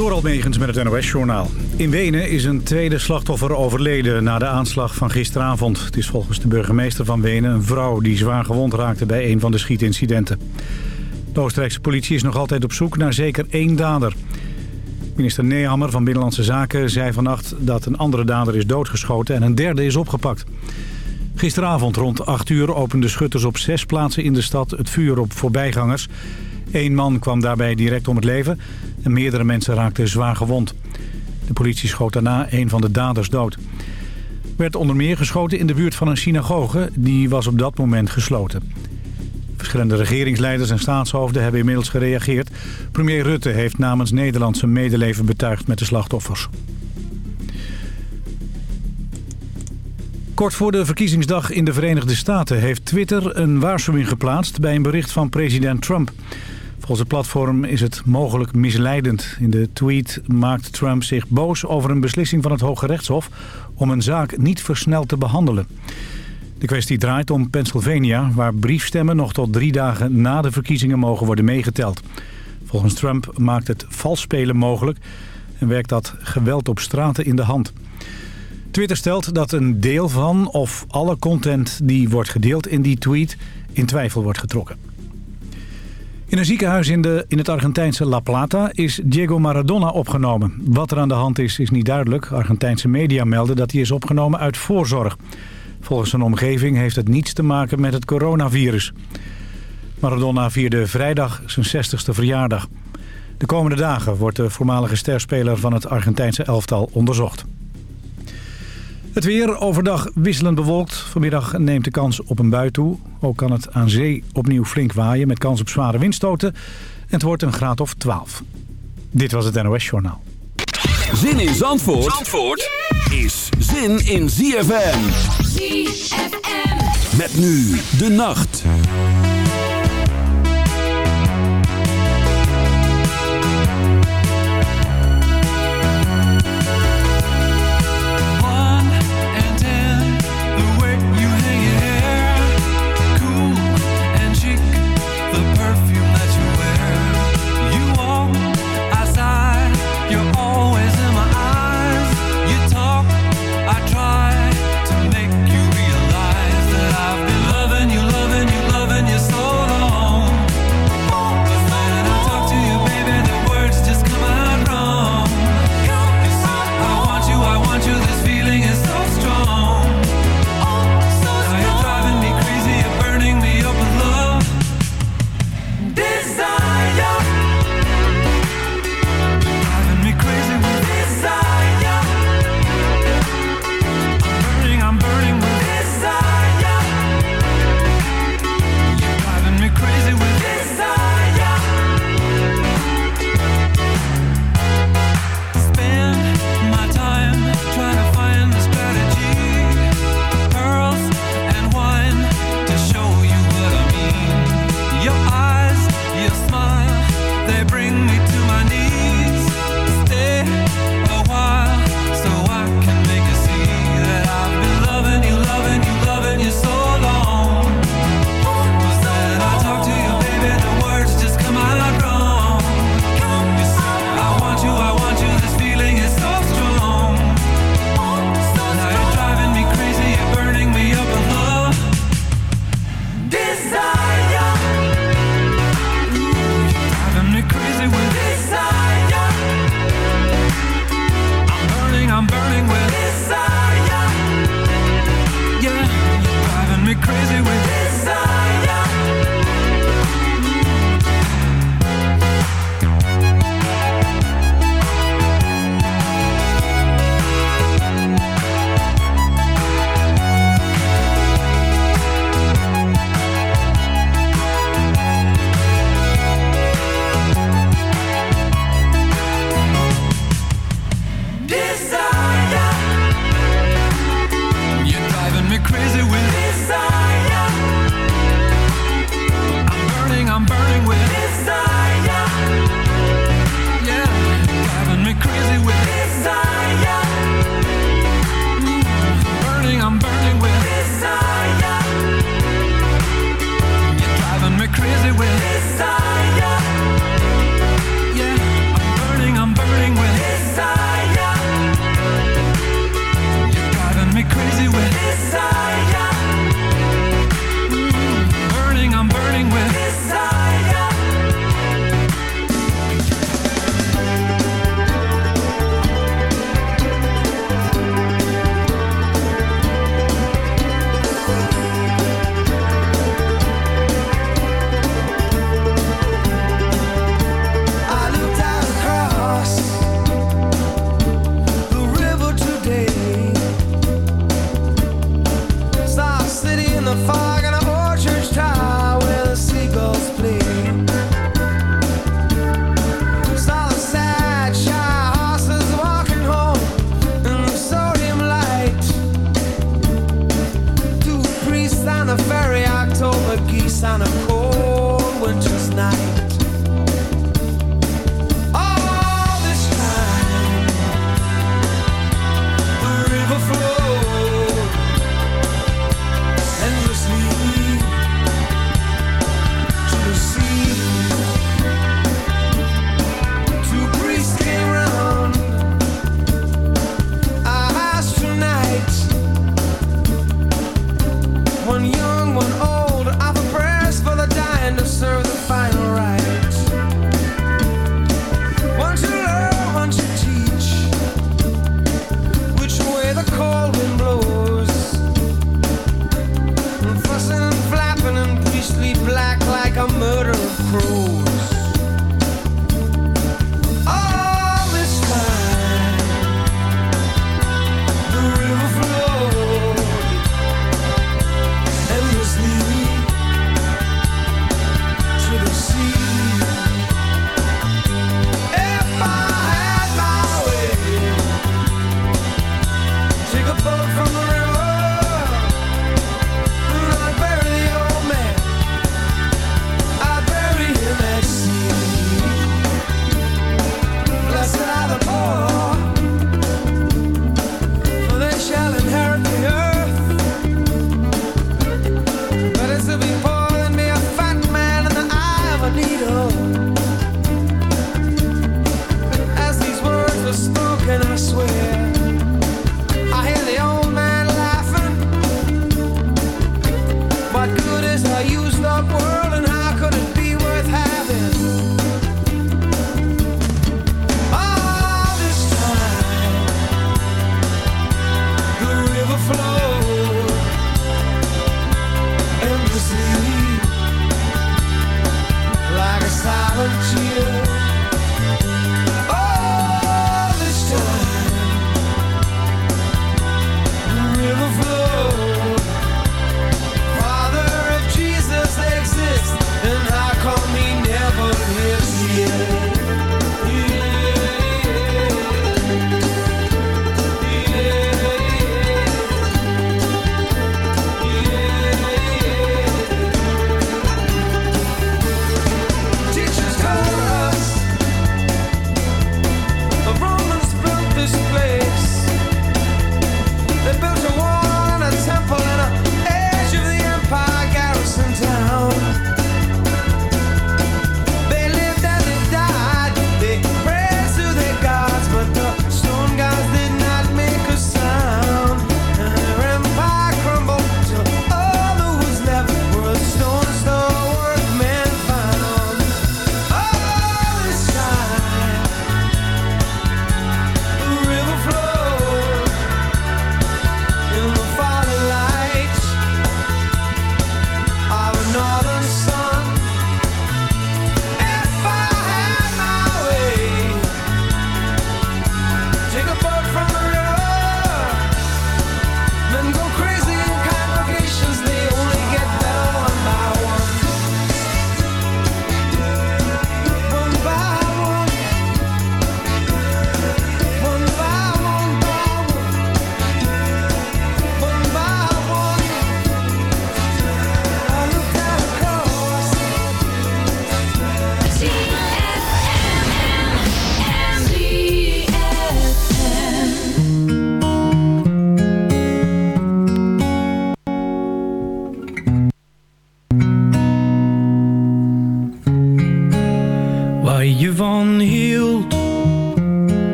Door Almegens met het NOS-journaal. In Wenen is een tweede slachtoffer overleden na de aanslag van gisteravond. Het is volgens de burgemeester van Wenen een vrouw die zwaar gewond raakte bij een van de schietincidenten. De Oostenrijkse politie is nog altijd op zoek naar zeker één dader. Minister Nehammer van Binnenlandse Zaken zei vannacht dat een andere dader is doodgeschoten en een derde is opgepakt. Gisteravond rond 8 uur openden schutters op zes plaatsen in de stad het vuur op voorbijgangers. Eén man kwam daarbij direct om het leven en meerdere mensen raakten zwaar gewond. De politie schoot daarna een van de daders dood. Er werd onder meer geschoten in de buurt van een synagoge. Die was op dat moment gesloten. Verschillende regeringsleiders en staatshoofden hebben inmiddels gereageerd. Premier Rutte heeft namens Nederland zijn medeleven betuigd met de slachtoffers. Kort voor de verkiezingsdag in de Verenigde Staten heeft Twitter een waarschuwing geplaatst bij een bericht van president Trump. Volgens het platform is het mogelijk misleidend. In de tweet maakt Trump zich boos over een beslissing van het Hoge Rechtshof om een zaak niet versneld te behandelen. De kwestie draait om Pennsylvania, waar briefstemmen nog tot drie dagen na de verkiezingen mogen worden meegeteld. Volgens Trump maakt het vals spelen mogelijk en werkt dat geweld op straten in de hand. Twitter stelt dat een deel van of alle content die wordt gedeeld in die tweet in twijfel wordt getrokken. In een ziekenhuis in, de, in het Argentijnse La Plata is Diego Maradona opgenomen. Wat er aan de hand is, is niet duidelijk. Argentijnse media melden dat hij is opgenomen uit voorzorg. Volgens zijn omgeving heeft het niets te maken met het coronavirus. Maradona vierde vrijdag zijn 60ste verjaardag. De komende dagen wordt de voormalige sterspeler van het Argentijnse elftal onderzocht. Het weer overdag wisselend bewolkt. Vanmiddag neemt de kans op een bui toe. Ook kan het aan zee opnieuw flink waaien met kans op zware windstoten. En het wordt een graad of 12. Dit was het NOS Journaal. Zin in Zandvoort, Zandvoort is zin in ZFM. ZFM. Met nu de nacht.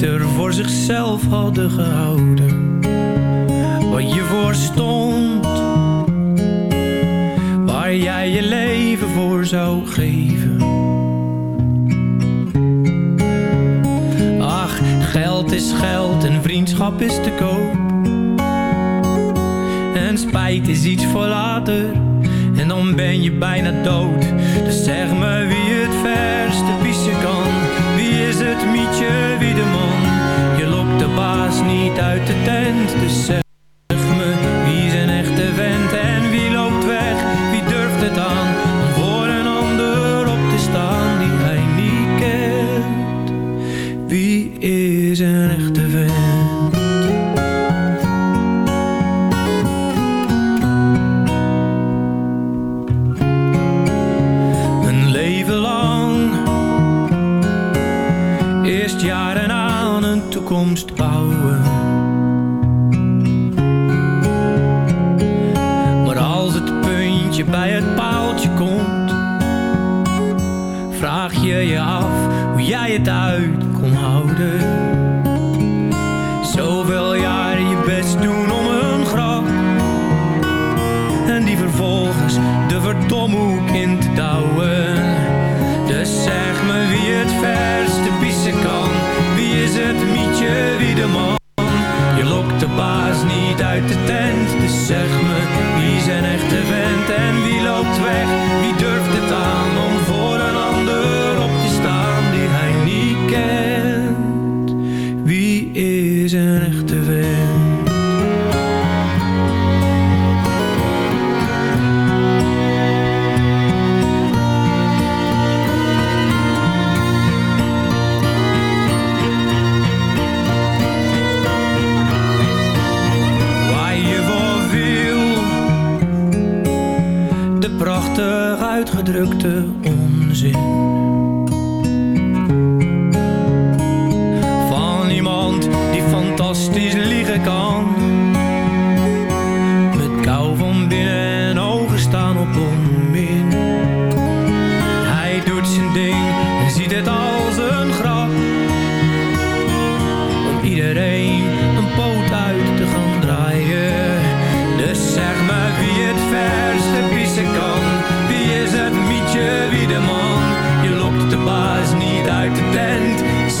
beter voor zichzelf hadden gehouden. Wat je voor stond, waar jij je leven voor zou geven. Ach, geld is geld en vriendschap is te koop. En spijt is iets voor later, en dan ben je bijna dood. Dus zeg me wie het verste pissen kan. Wie is het mietje, wie de man? Paas niet uit de tent.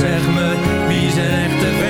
Zeg me, wie zijn echte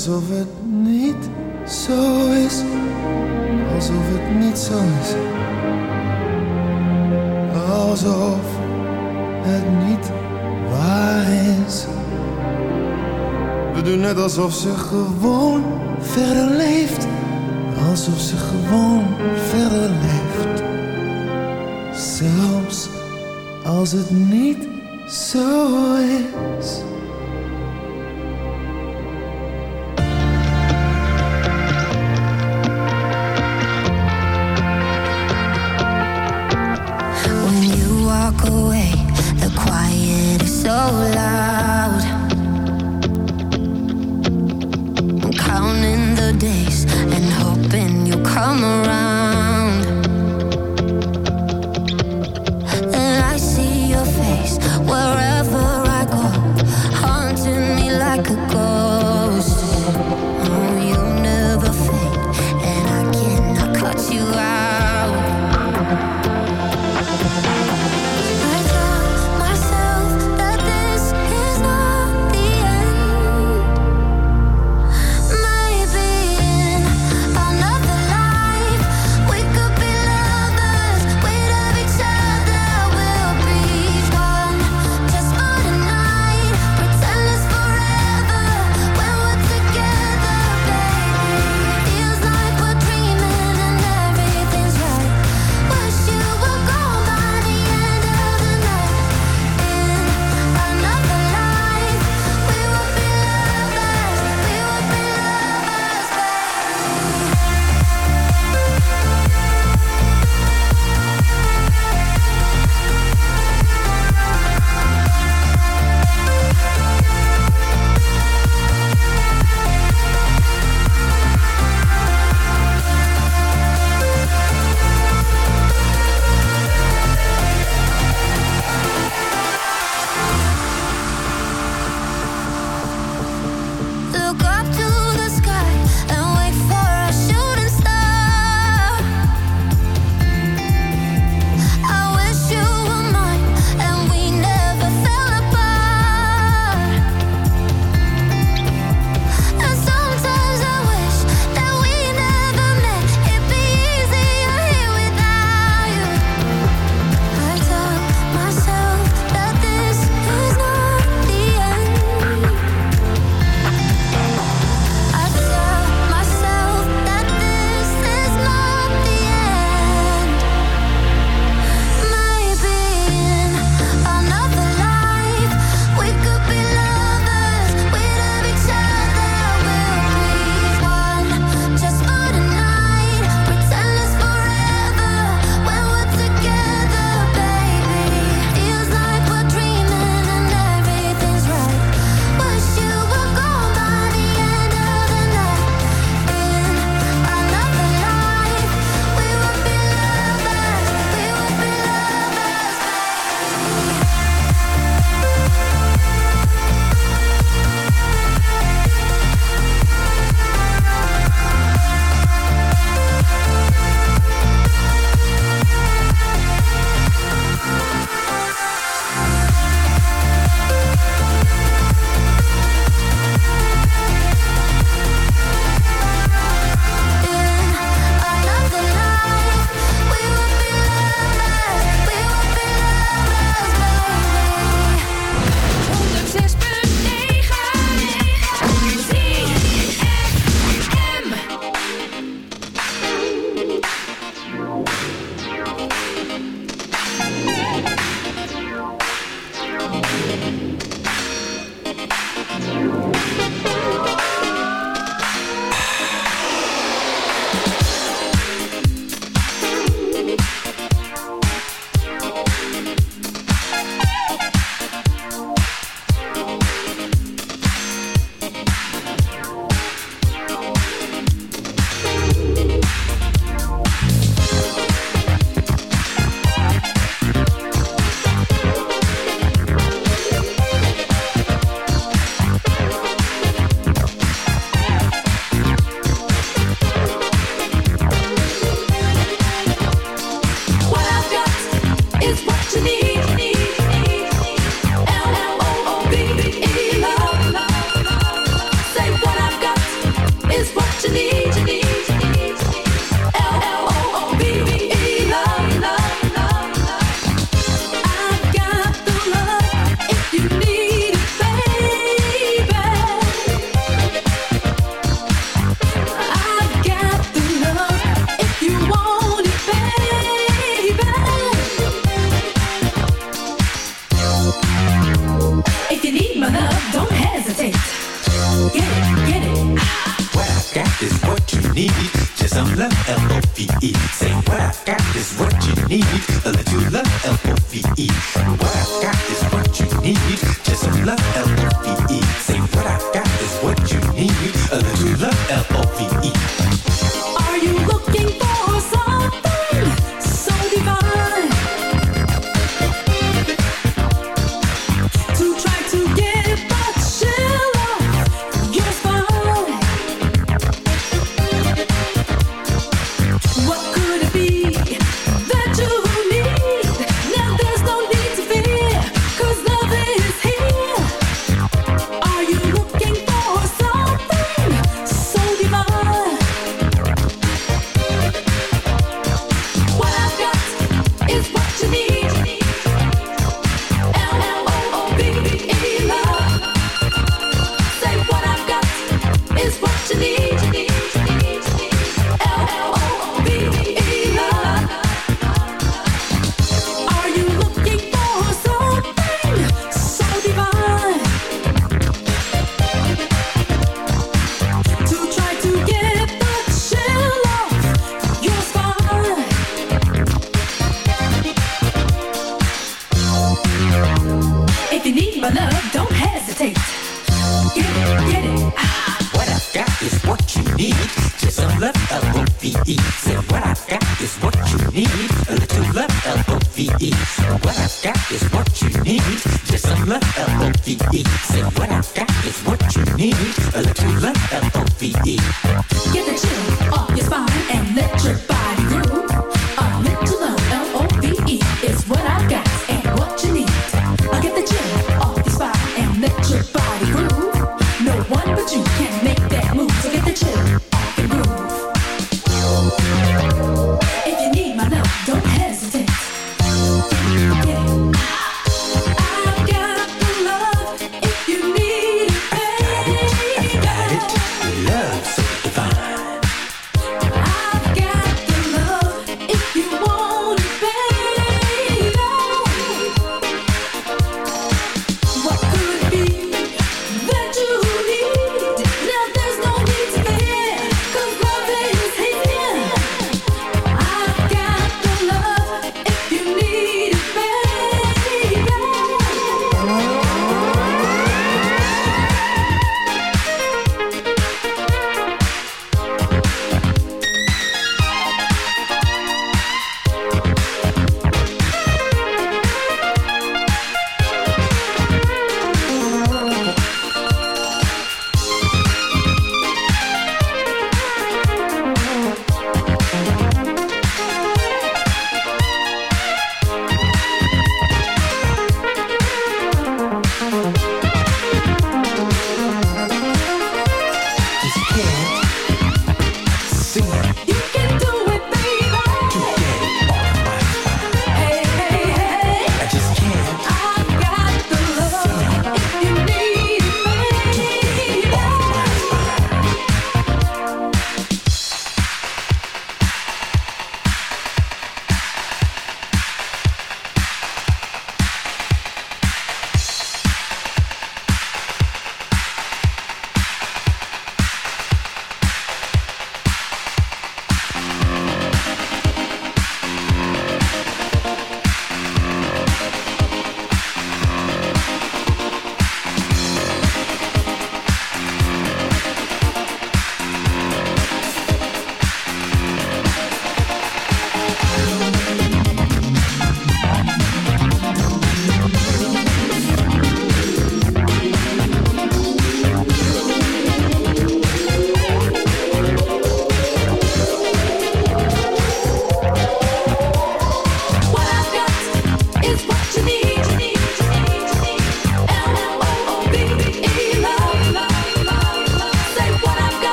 alsof het niet zo is. Alsof het niet zo is. Alsof het niet waar is. We doen net alsof ze gewoon verder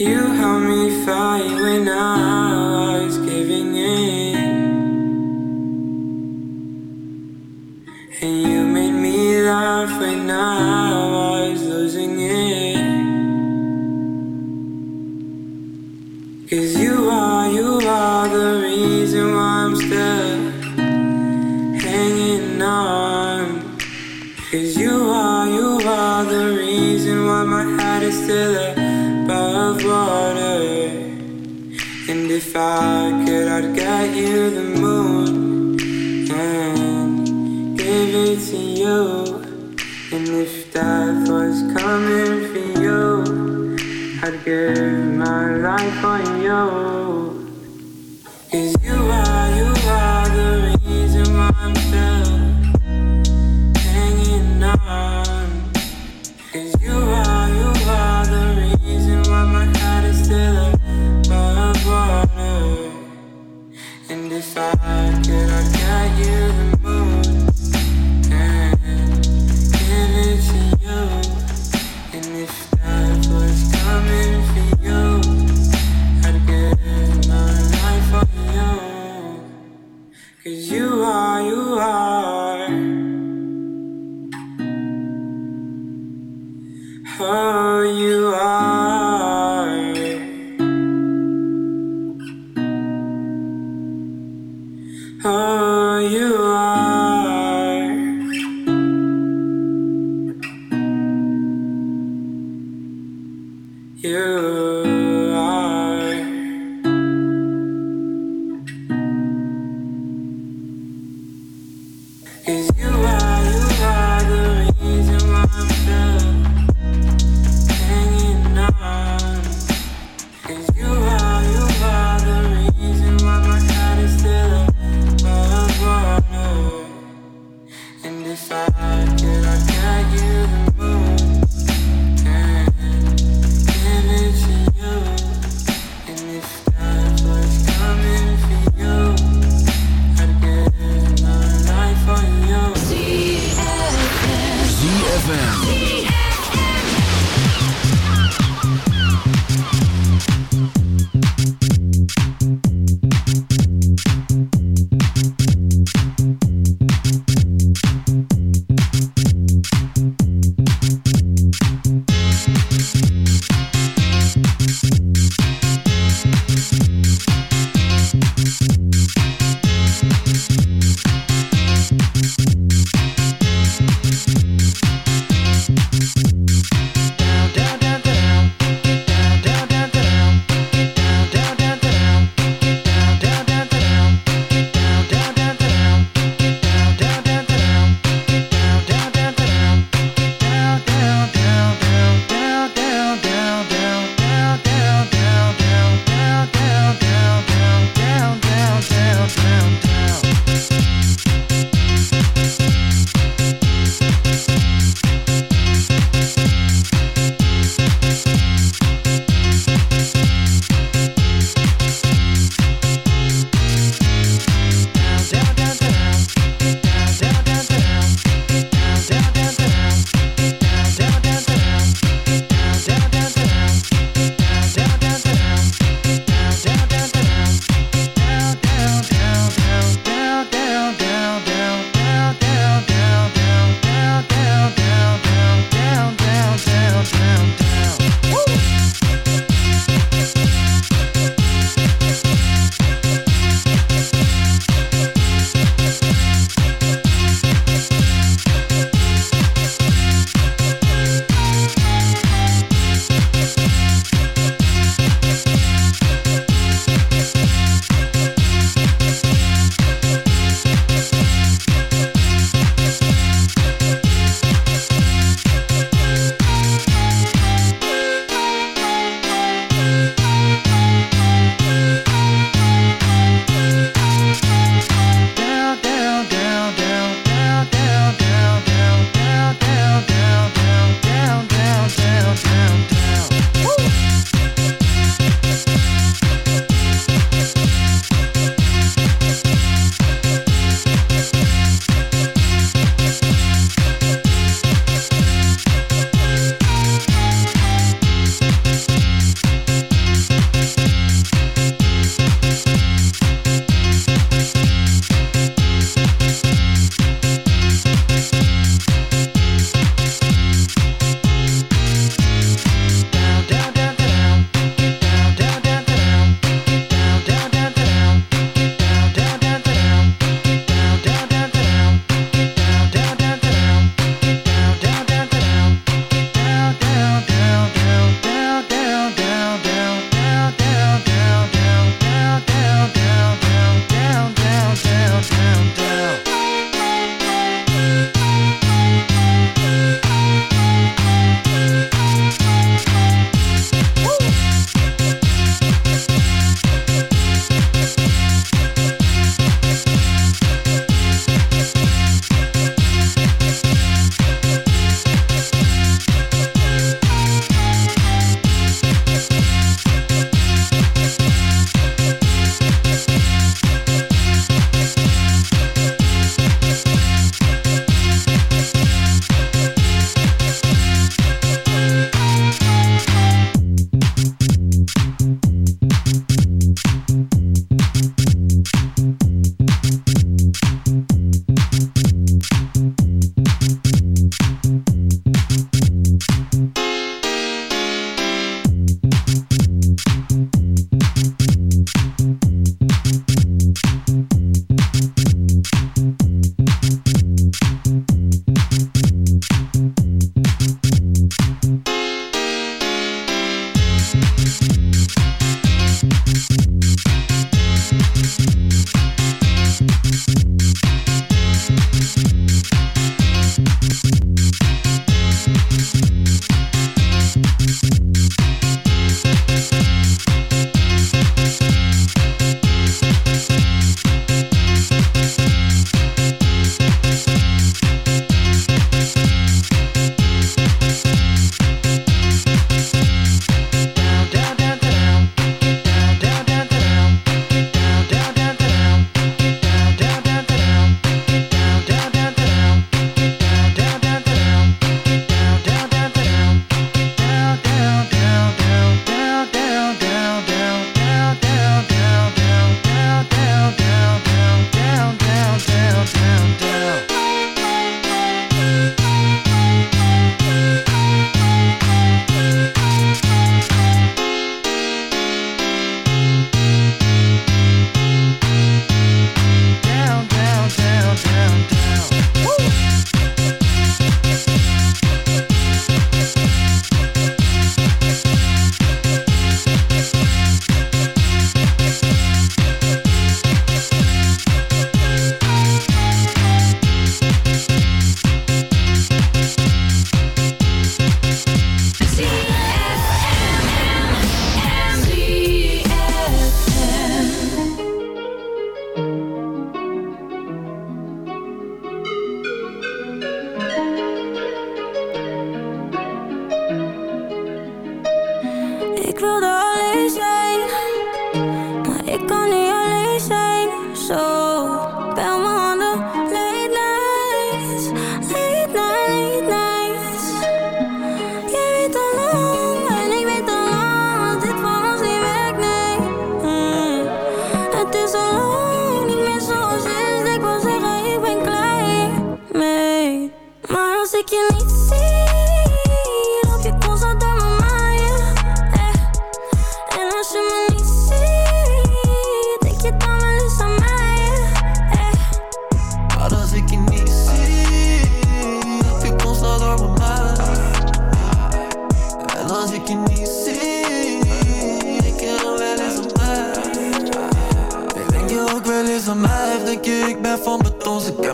You helped me fight when I was giving in, and you made me laugh when I. I could, I'd get you the moon and give it to you. And if death was coming for you, I'd give my life for you. Cause you.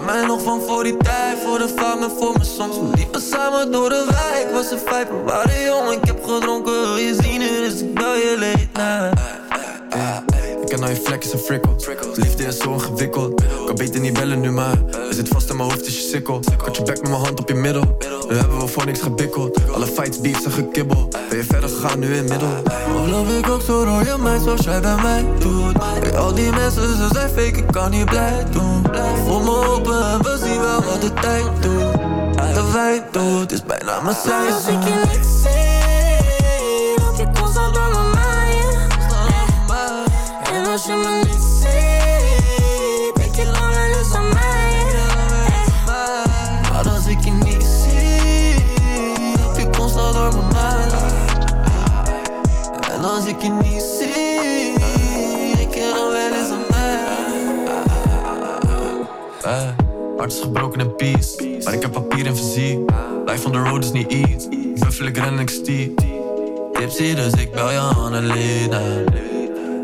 Mij nog van voor die tijd Voor de fam en voor mijn soms. We liepen samen door de wijk Was een vijf, we waren jong Ik heb gedronken, wil je zien Dus ik bel je night Ik ken al je vlekjes en frikkels Liefde is zo ingewikkeld. Kan beter niet bellen nu maar Je zit vast in mijn hoofd is je sikkel. Kat je bek met mijn hand op je middel. Nu hebben we voor niks gebikkeld. Alle fights, beefs en gekibbel. Ben je verder gegaan nu in middel? Geloof ik ook zo door je meid zoals jij bij mij doet? Bij al die mensen, ze zijn fake, ik kan niet blij doen. Voel me open en we zien wel wat de tijd doet. De wij doet, is bijna mijn Maar als je me niet ziet, denk je wel eens aan mij. Maar als ik je niet zie, loop je constant door mijn mind En als ik je niet zie, denk je dan wel eens aan mij Eh, hart is gebroken in peace Maar ik heb papier en fysiek Life on the road is niet iets. Buffel ik ren en ik stiek Tipsy, dus ik bel je Annelena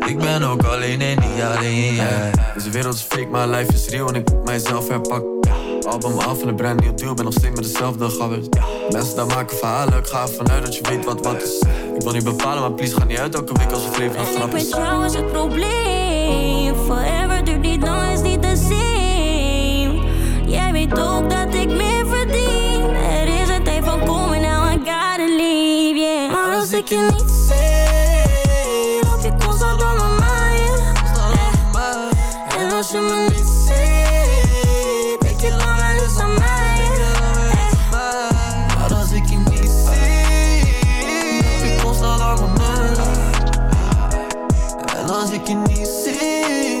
Ik ben ook alleen en niet alleen, yeah. Deze wereld is fake, maar life is real en ik moet mijzelf herpakken. Album af en een brand nieuw deal, ben nog steeds met dezelfde gabbers. Mensen daar maken verhalen, ik ga ervan uit dat je weet wat wat is. Ik wil niet bepalen, maar please ga niet uit elke week als een En grap ik met is. jou is het probleem. Forever duurt niet lang, is niet de same. Jij weet ook dat ik meer verdien. Er is een tijd van komen, now I gotta leave, yeah. Maar als ik je niet als ik je niet zie,